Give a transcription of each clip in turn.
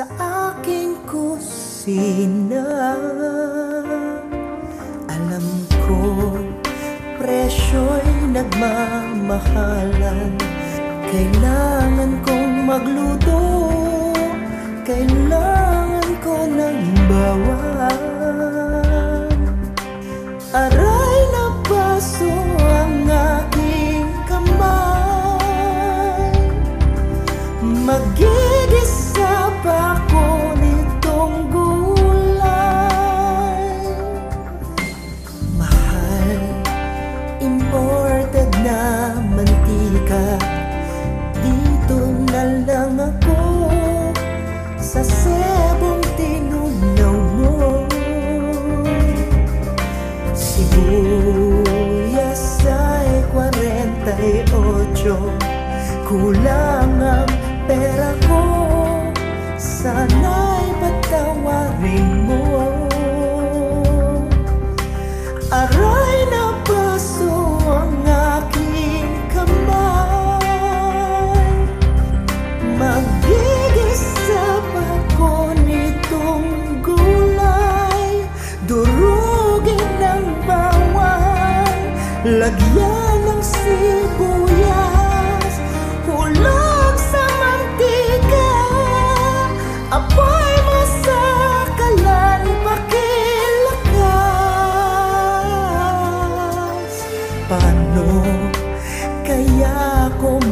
sa aking kusina. Alam ko presyo'y nagmamahalan. Kailangan kong magluto Kailangan ko ng bawang Aray na baso ang aking kamay. Magigisa 48 Kulang ang pera ko Sana'y patawarin mo Aray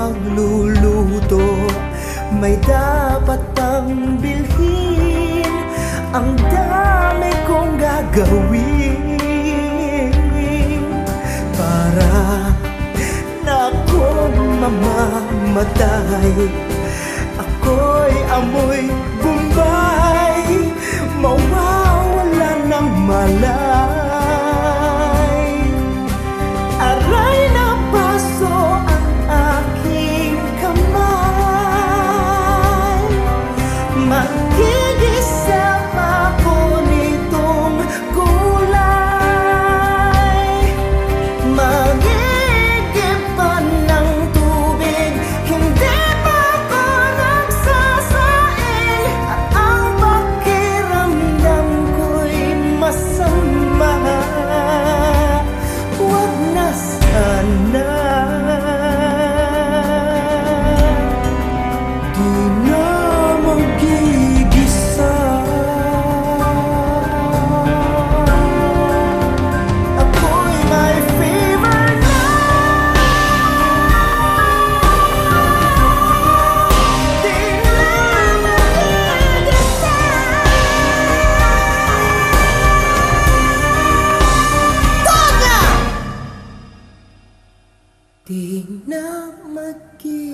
magluluto. May dapat pang bilhin Ang dami kong gagawin. Para na akong mamamatay Ako'y amoy bumbay na Di na mag-isa